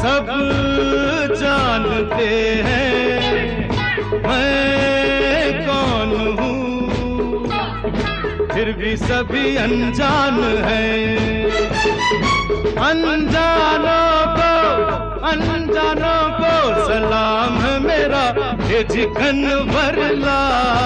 सब जानते हैं कौन हूँ? फिर भी सभी अनजान है। अनजानों को अनजानों को सलाम मेरा, ये जिकन वरला।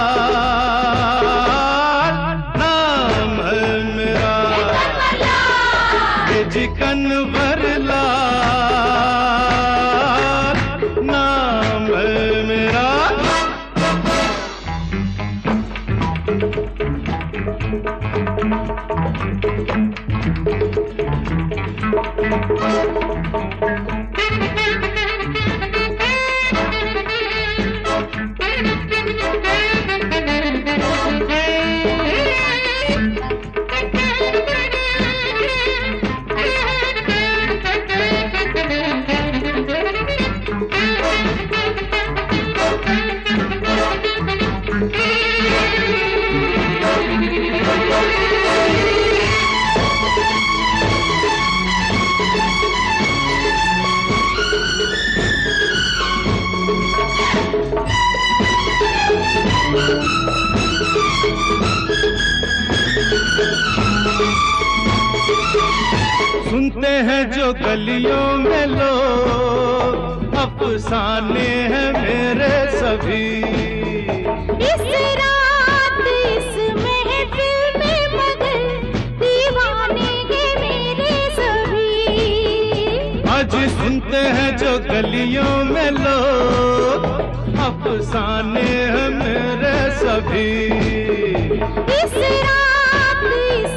सुनते हैं जो गलियों में लो अफसाने हैं मेरे सभी। इस रात इस महफिल में मगर दीवाने हैं मेरे सभी। आज सुनते हैं जो गलियों में लो अफसाने हैं मेरे सभी। इस रात इस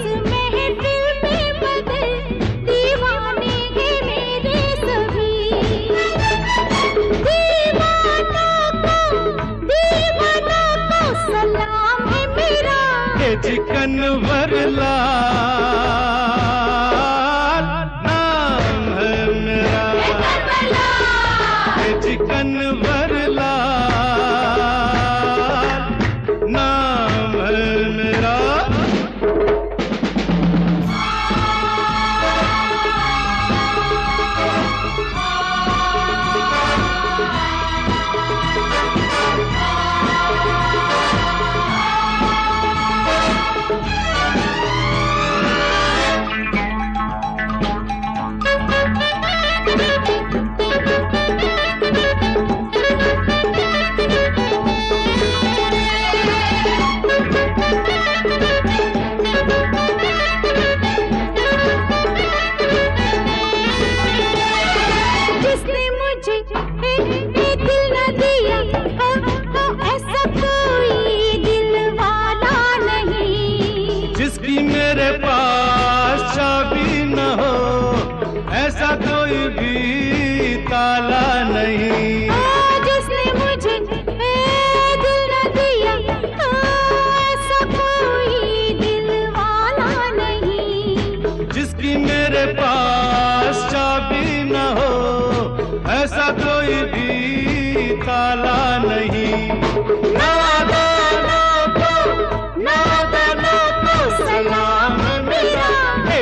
चिकन वरला।